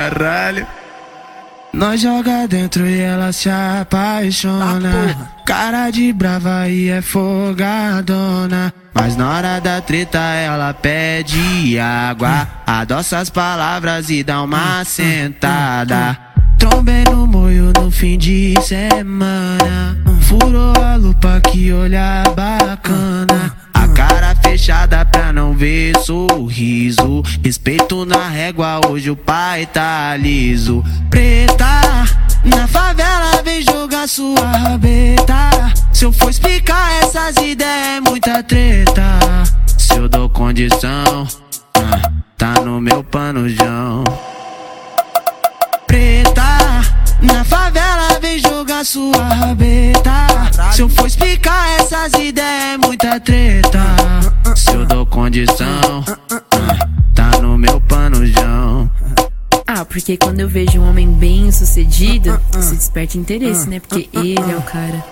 Caralho. Nós joga dentro e ela se apaixona. Cara de brava e é folgadona. Mas na hora da treta ela pede água. Adoça as palavras e dá uma sentada. Trombei no moio no fim de semana. Furou sorriso. Respeito na régua, hoje o pai tá liso. Preta, na favela vem jogar sua rabeta. Se eu for explicar essas ideias, é muita treta. Se eu dou condição, ah, tá no meu panojão. Preta, na favela vem jogar sua rabeta. Se eu for explicar essas ideias, é muita treta. Condição, ah, tá no meu panojão. Ah, porque quando eu vejo um homem bem sucedido, se desperta interesse, né? Porque ele é o cara.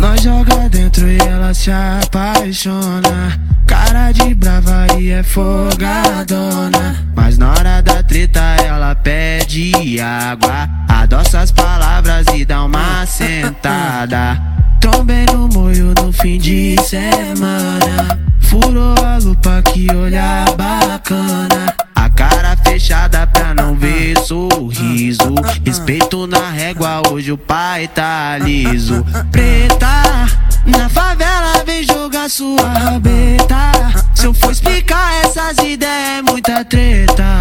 Nós joga dentro e ela se apaixona. Cara de brava e é folgadona. Mas na hora da treta ela pede água. Adoça as palavras e dá uma sentada. Trombei no moio no fim de semana. Furou a lupa que olha bacana. A cara fechada pra não ver sorriso. Respeito na régua, hoje o pai tá liso. Preta, na favela vem jogar sua rabeta. Se eu for explicar essas ideias, é muita treta.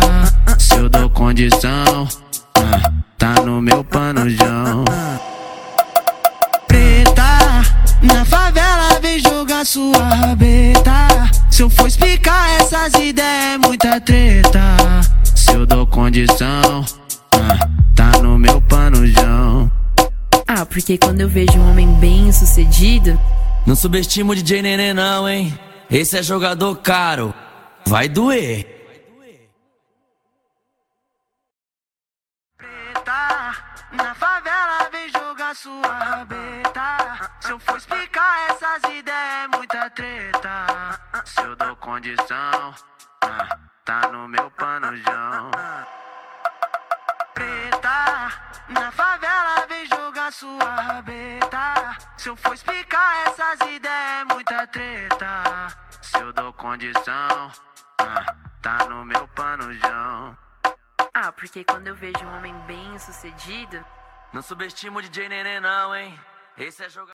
Se eu dou condição, ah, tá no meu panojão. Preta, na favela vem jogar sua rabeta. Se eu for explicar essas ideias, é muita treta. Se eu dou condição, ah, tá no meu panojão. Ah, porque quando eu vejo um homem bem sucedido, Não subestima o DJ Nenê não, hein? Esse é jogador caro. Vai doer. Preta, na favela vem jogar sua rabeta. Se eu for explicar essas ideias, é muita treta. Se eu dou condição, ah, tá no meu panojão. Preta, na favela vem jogar sua rabeta. Se eu for explicar essas ideias, é muita treta. Se eu dou condição, ah, tá no meu panojão. ah, porque quando eu vejo um homem bem sucedido, Não subestima o DJ Nenê não, hein? Esse é jogador